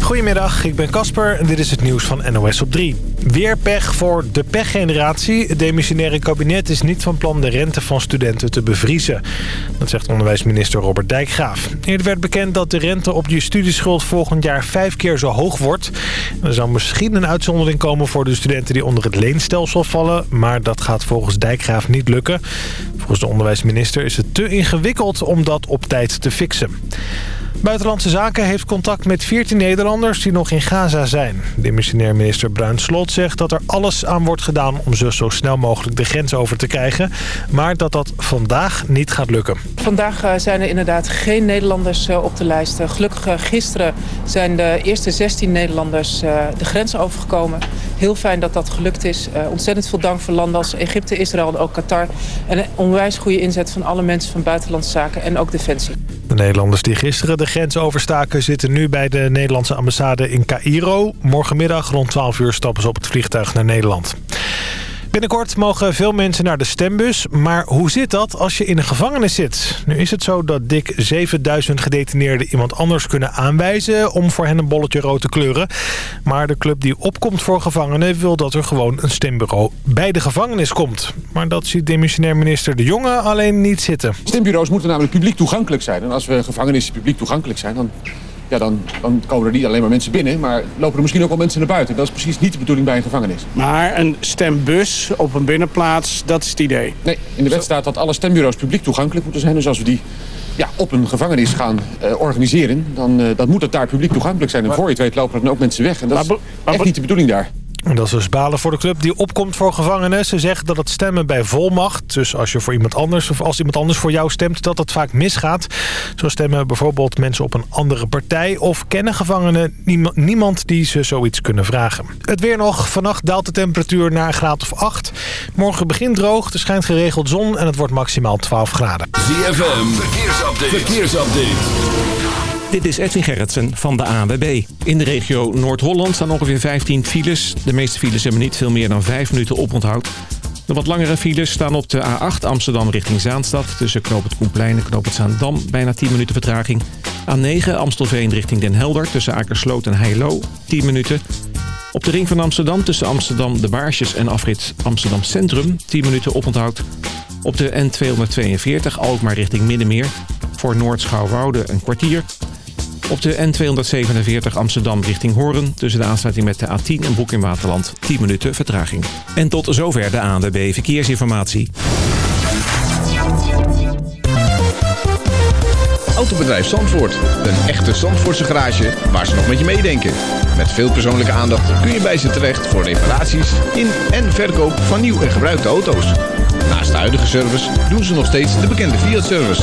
Goedemiddag, ik ben Casper en dit is het nieuws van NOS op 3. Weer pech voor de pechgeneratie. Het demissionaire kabinet is niet van plan de rente van studenten te bevriezen. Dat zegt onderwijsminister Robert Dijkgraaf. Eerder werd bekend dat de rente op je studieschuld volgend jaar vijf keer zo hoog wordt. Er zou misschien een uitzondering komen voor de studenten die onder het leenstelsel vallen. Maar dat gaat volgens Dijkgraaf niet lukken. Volgens de onderwijsminister is het te ingewikkeld om dat op tijd te fixen. Buitenlandse Zaken heeft contact met 14 Nederlanders die nog in Gaza zijn. De missionair minister Bruin Slot zegt dat er alles aan wordt gedaan om ze zo snel mogelijk de grens over te krijgen. Maar dat dat vandaag niet gaat lukken. Vandaag eh, zijn er inderdaad geen Nederlanders eh, op de lijst. Gelukkig uh, gisteren zijn de eerste 16 Nederlanders de grens overgekomen. Heel fijn dat dat gelukt is. ontzettend veel dank voor landen als Egypte, Israël en ook Qatar. En een onwijs goede inzet van alle mensen van Buitenlandse Zaken en ook Defensie. De Nederlanders die gisteren de grens overstaken zitten nu bij de Nederlandse ambassade in Cairo. Morgenmiddag rond 12 uur stappen ze op het vliegtuig naar Nederland. Binnenkort mogen veel mensen naar de stembus. Maar hoe zit dat als je in een gevangenis zit? Nu is het zo dat dik 7000 gedetineerden iemand anders kunnen aanwijzen... om voor hen een bolletje rood te kleuren. Maar de club die opkomt voor gevangenen... wil dat er gewoon een stembureau bij de gevangenis komt. Maar dat ziet demissionair minister De Jonge alleen niet zitten. Stembureaus moeten namelijk publiek toegankelijk zijn. En als we gevangenissen publiek toegankelijk zijn... dan ja, dan, dan komen er niet alleen maar mensen binnen... maar lopen er misschien ook wel mensen naar buiten. Dat is precies niet de bedoeling bij een gevangenis. Maar een stembus op een binnenplaats, dat is het idee? Nee, in de wet staat dat alle stembureaus publiek toegankelijk moeten zijn. Dus als we die ja, op een gevangenis gaan uh, organiseren... Dan, uh, dan moet het daar publiek toegankelijk zijn. En voor je het weet lopen er dan ook mensen weg. En dat is echt niet de bedoeling daar. Dat is dus balen voor de club die opkomt voor gevangenen. Ze zeggen dat het stemmen bij volmacht, dus als je voor iemand anders of als iemand anders voor jou stemt, dat het vaak misgaat. Zo stemmen bijvoorbeeld mensen op een andere partij of kennen gevangenen niemand die ze zoiets kunnen vragen. Het weer nog. Vannacht daalt de temperatuur naar een graad of 8. Morgen begint droog, er schijnt geregeld zon en het wordt maximaal 12 graden. ZFM, verkeersupdate. verkeersupdate. Dit is Edwin Gerritsen van de ANWB. In de regio Noord-Holland staan ongeveer 15 files. De meeste files hebben niet veel meer dan 5 minuten oponthoud. De wat langere files staan op de A8 Amsterdam richting Zaanstad... tussen Knoop het en Knoop Zaandam, bijna 10 minuten vertraging. A9 Amstelveen richting Den Helder tussen Akersloot en Heilo, 10 minuten. Op de ring van Amsterdam tussen Amsterdam de Baarsjes en afrit Amsterdam Centrum, 10 minuten oponthoud. Op de N242 Alkmaar richting Middenmeer, voor Noord-Schouwwoude een kwartier... Op de N247 Amsterdam richting Hoorn... tussen de aansluiting met de A10 en Broek in Waterland 10 minuten vertraging. En tot zover de ANWB Verkeersinformatie. Autobedrijf Zandvoort. Een echte Zandvoortse garage waar ze nog met je meedenken. Met veel persoonlijke aandacht kun je bij ze terecht... voor reparaties in en verkoop van nieuw en gebruikte auto's. Naast de huidige service doen ze nog steeds de bekende Fiat-service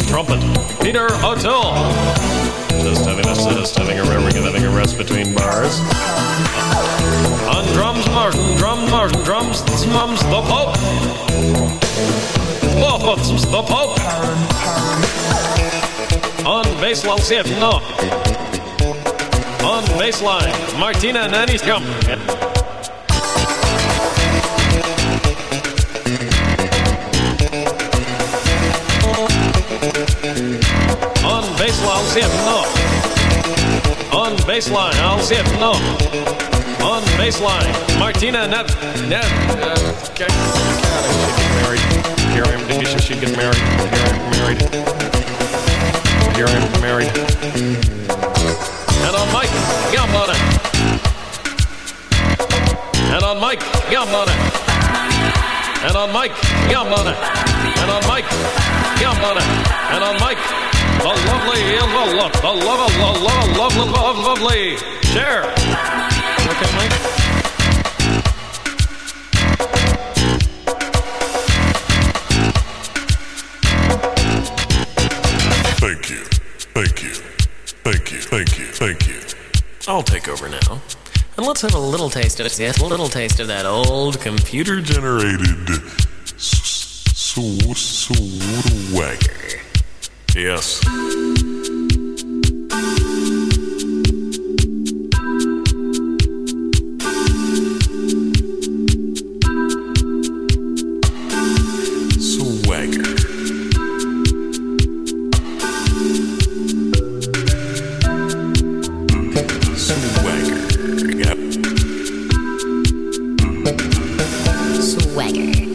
The trumpet, Peter O'Toole. Just having a just having a having, having a rest between bars. On drums, Martin, drum, Martin, drums, mums, the Pope. Oh, the Pope. On bass, I'll see it, no. On baseline, Martina Nanny's come. See it, no. On baseline, I'll see it, no. On baseline, Martina Net. Net. Uh, okay. God, she get married. Here I am. You she get married? Here I am married. Here I am married. And on Mike, Gambona. And on Mike, Gambona. And on Mike, Gambona. And on Mike, Gambona. And on Mike, the lovely, the love, the love, the love, love, love, love, lovely. Share. Okay, Mike. Thank you. Thank you. Thank you. Thank you. Thank you. I'll take over now. And let's have a little taste of it. Yes, a little taste of that old computer Generated s- s- swagger. Yes. Swagger. Swagger. Swagger.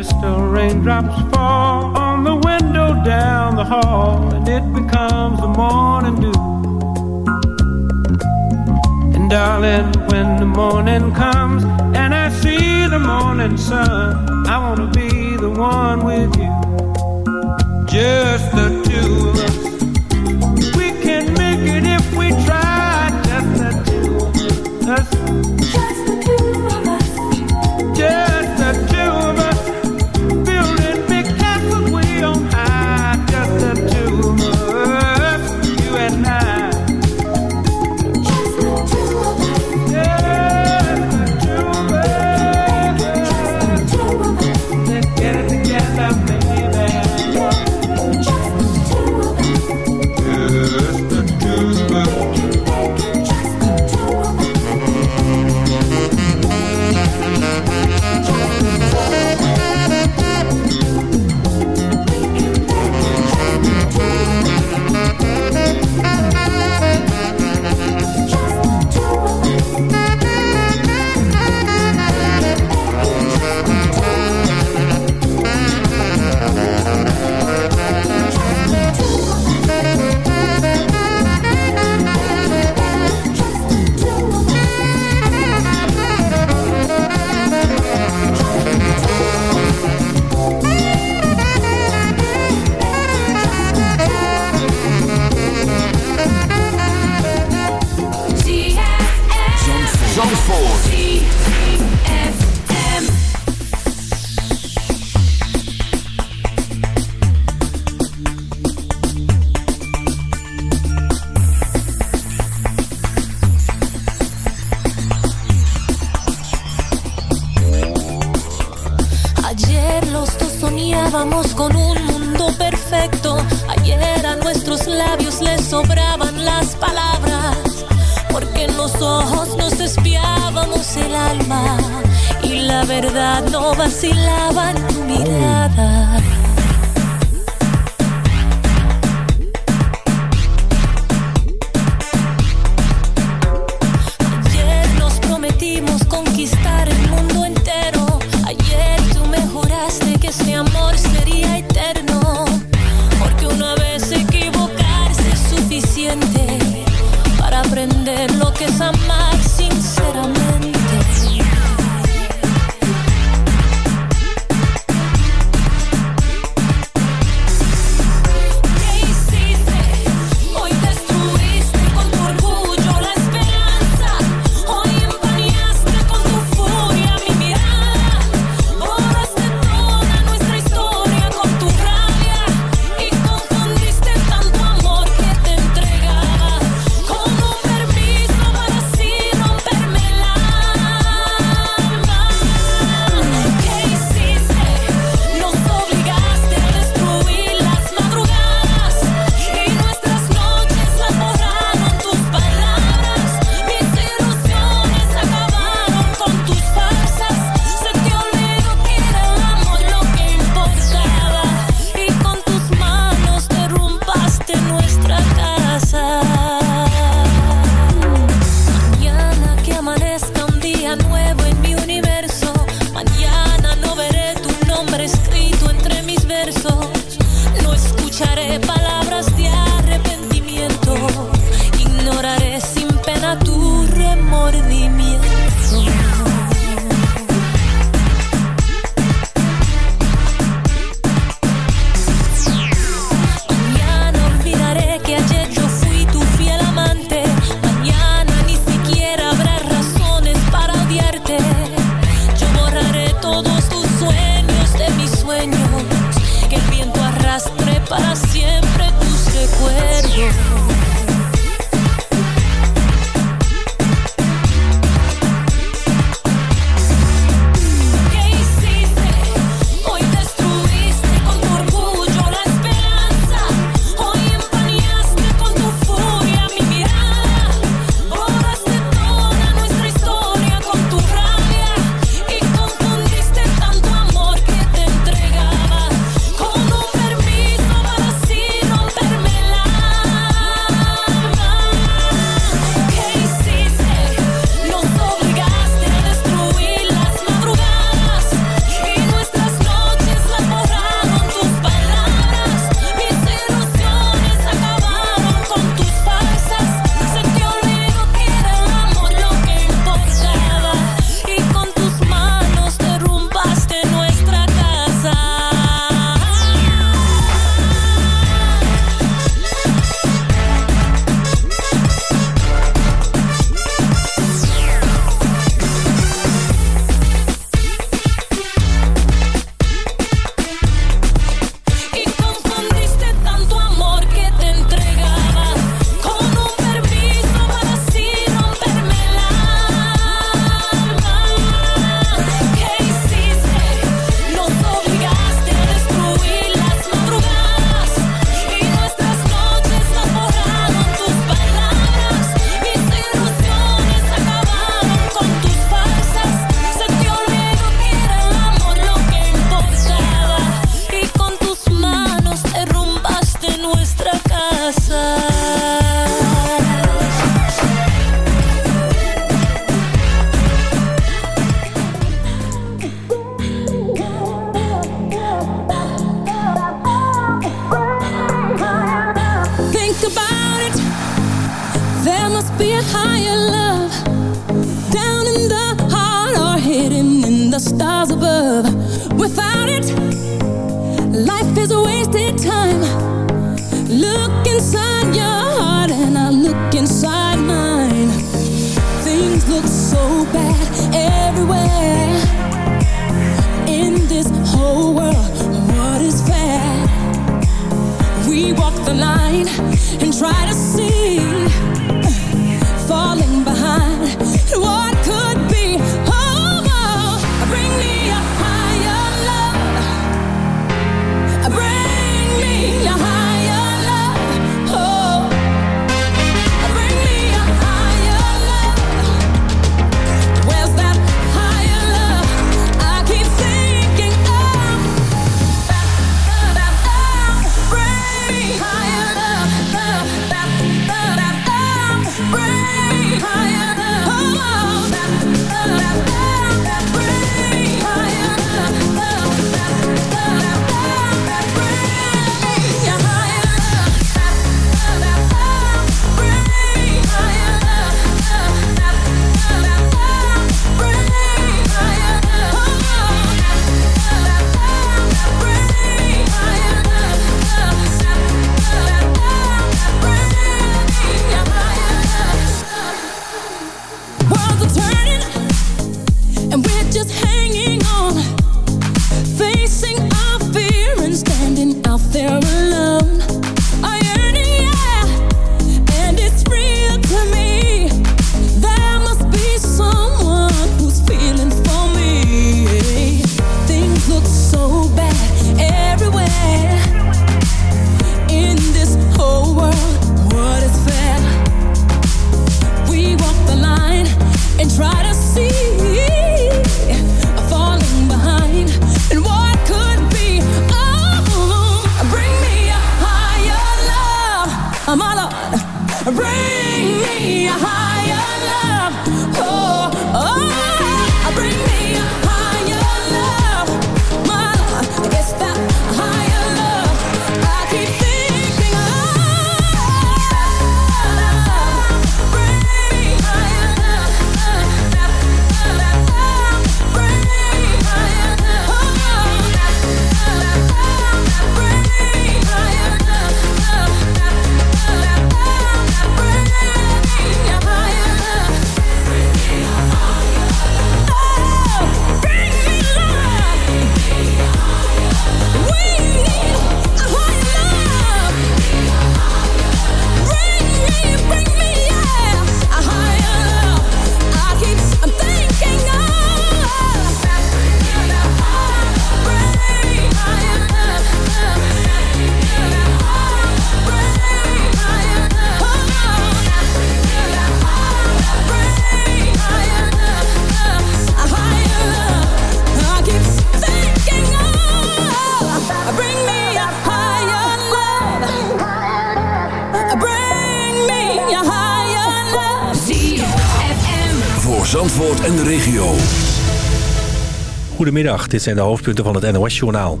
Goedemiddag, dit zijn de hoofdpunten van het NOS-journaal.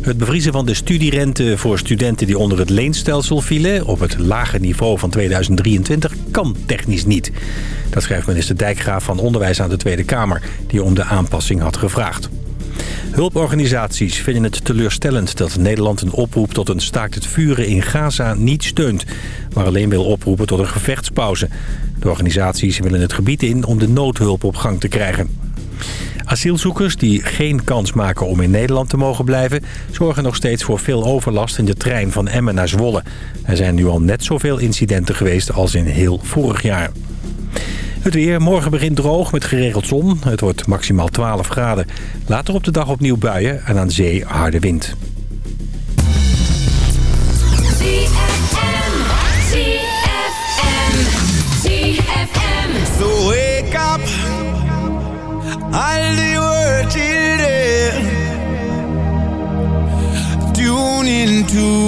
Het bevriezen van de studierente voor studenten die onder het leenstelsel vielen... op het lage niveau van 2023 kan technisch niet. Dat schrijft minister Dijkgraaf van Onderwijs aan de Tweede Kamer... die om de aanpassing had gevraagd. Hulporganisaties vinden het teleurstellend dat Nederland een oproep tot een staakt het vuren in Gaza niet steunt, maar alleen wil oproepen tot een gevechtspauze. De organisaties willen het gebied in om de noodhulp op gang te krijgen. Asielzoekers die geen kans maken om in Nederland te mogen blijven... zorgen nog steeds voor veel overlast in de trein van Emmen naar Zwolle. Er zijn nu al net zoveel incidenten geweest als in heel vorig jaar. Het weer. Morgen begint droog met geregeld zon. Het wordt maximaal 12 graden. Later op de dag opnieuw buien en aan zee harde wind. Tune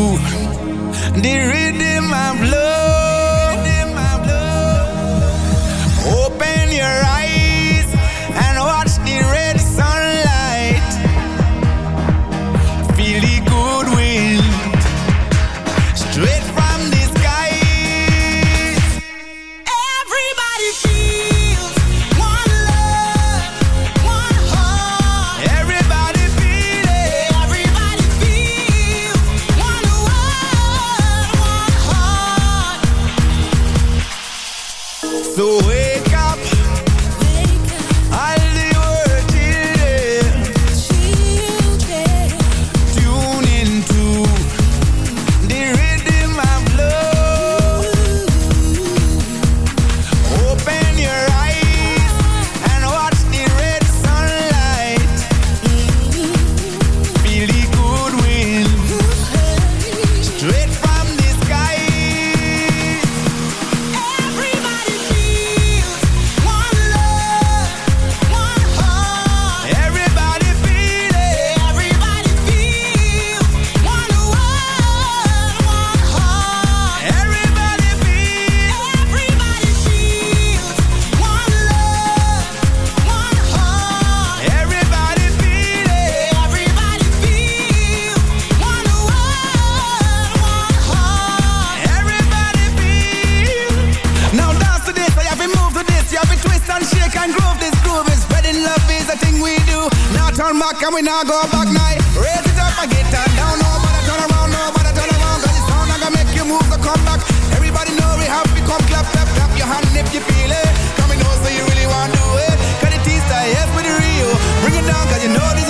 Turn back and we now go back now. Raise it up and get down. Down, nobody turn around, nobody turn around. Cause it's sound gonna make you move to come back. Everybody know we have to come clap, clap, clap your hand if you feel it. Come and so you really want to do it. Cause the T-style, yes, with the real. Bring it down cause you know this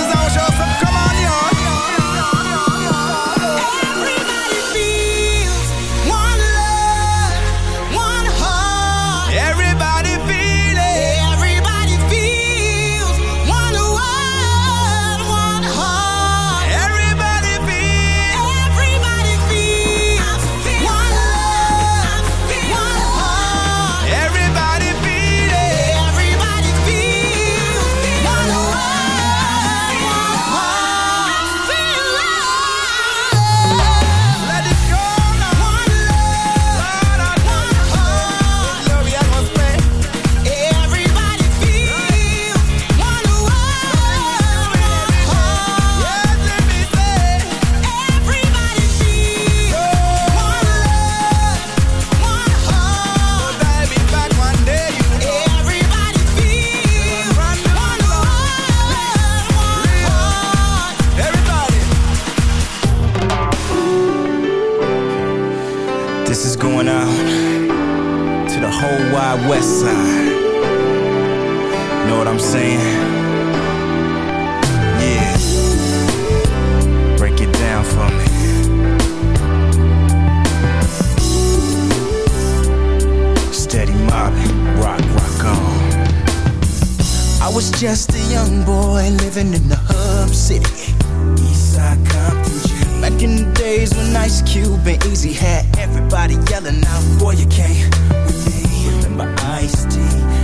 a nice cube and easy hat. Everybody yelling out, boy, you came with me. Remember Ice-T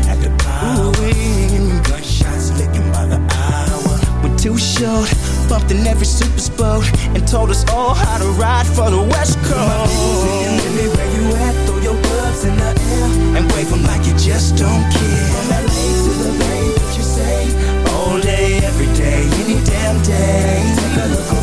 at the power. Gunshots licking by the hour. We're too short, bumped in every super boat, and told us all how to ride for the West Coast. My music and me where you at, throw your gloves in the air, and wave them like you just don't care. From LA to the Bay, what you say? All day, every day, any damn day. Take a look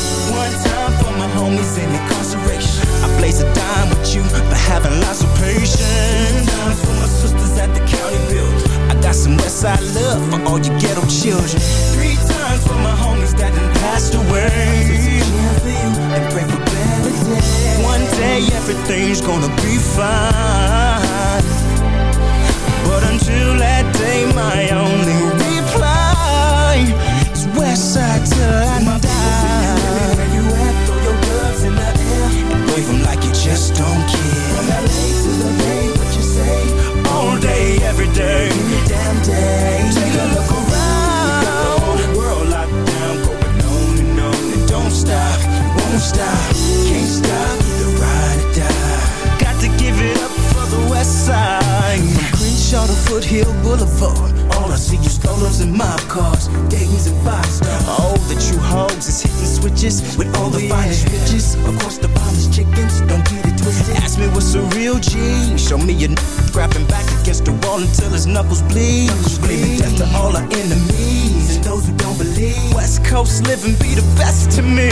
Homies in incarceration. I blaze a dime with you for having lots of patience. Two times for my sisters at the county build. I got some Westside love for all you ghetto children. Three times for my homies that done passed away. And pray for better days. One day everything's gonna be fine. But until that day, my only reply is Westside till I Crenshaw to Foothill Boulevard. All I see is strollers and mob cars, Dayton's and five stars. Oh, the true hogs is hitting switches with all the finest riches. Of course, the finest chickens, don't get it twisted. Ask me what's a real G. Show me a n- grabbing back against the wall until his knuckles bleed. Screaming death to all our enemies and those who don't believe. West Coast living be the best to me.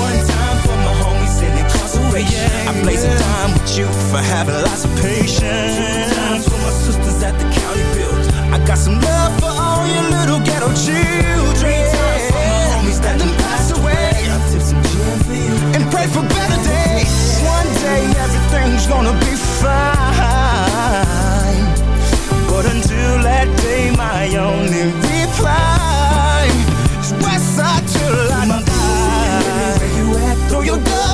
One time for my homies in incarceration. Oh, I blaze a dime with you for having lots of patience. My sisters at the county build. I got some love for all your little ghetto children. For my homies that done passed away. I tip some gin for you and pray for better days. One day everything's gonna be fine. But until that day, my only reply is Westside till I die. Throw your gloves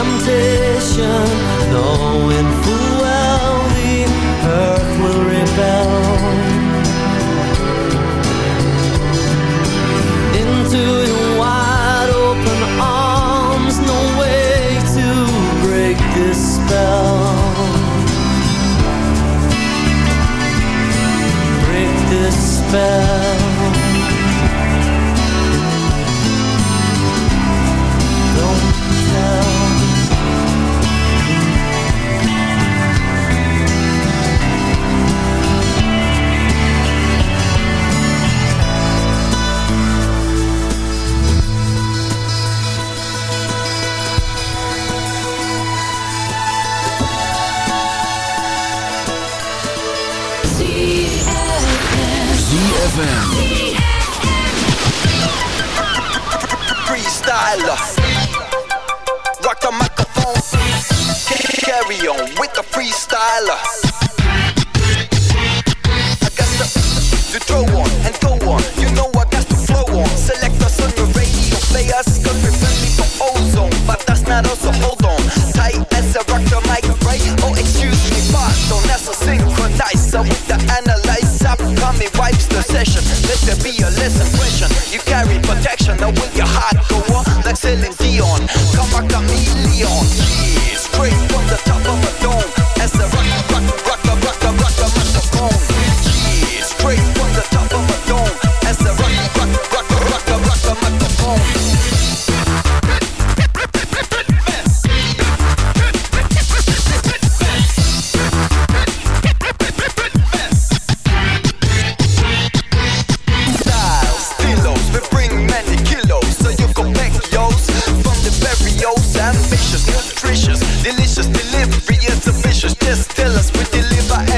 Temptation, knowing full well the earth will rebel.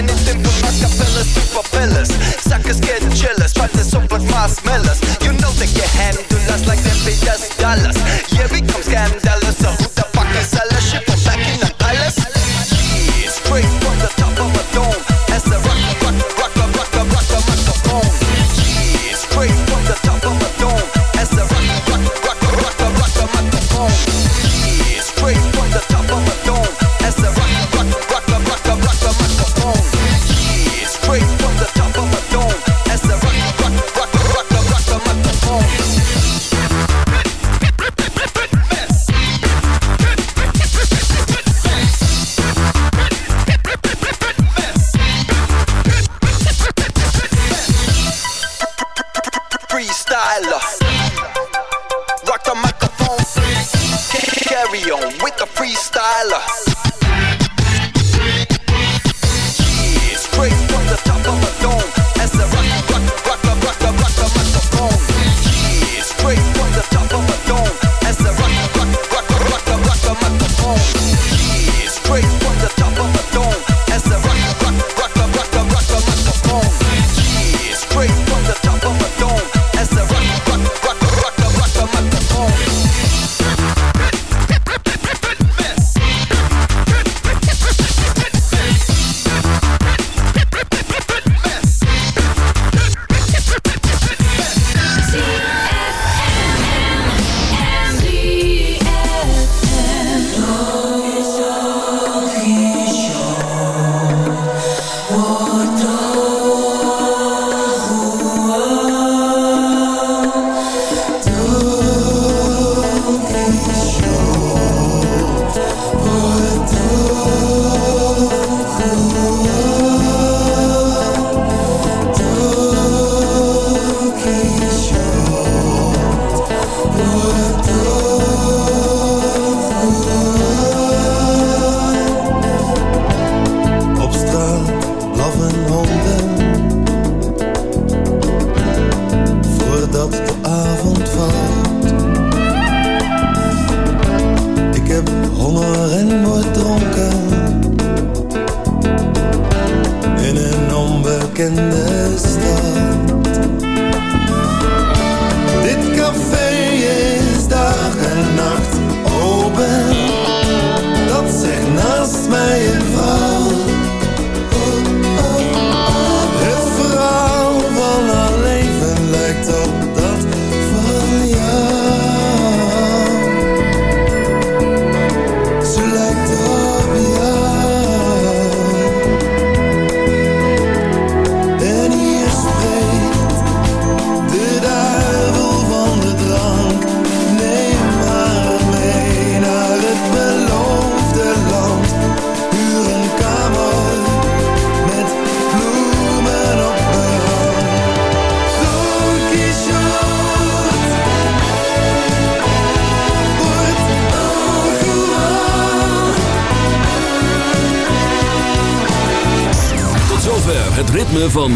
anything but Macapellas to propellers. Suckers get jealous, try to support my smellers.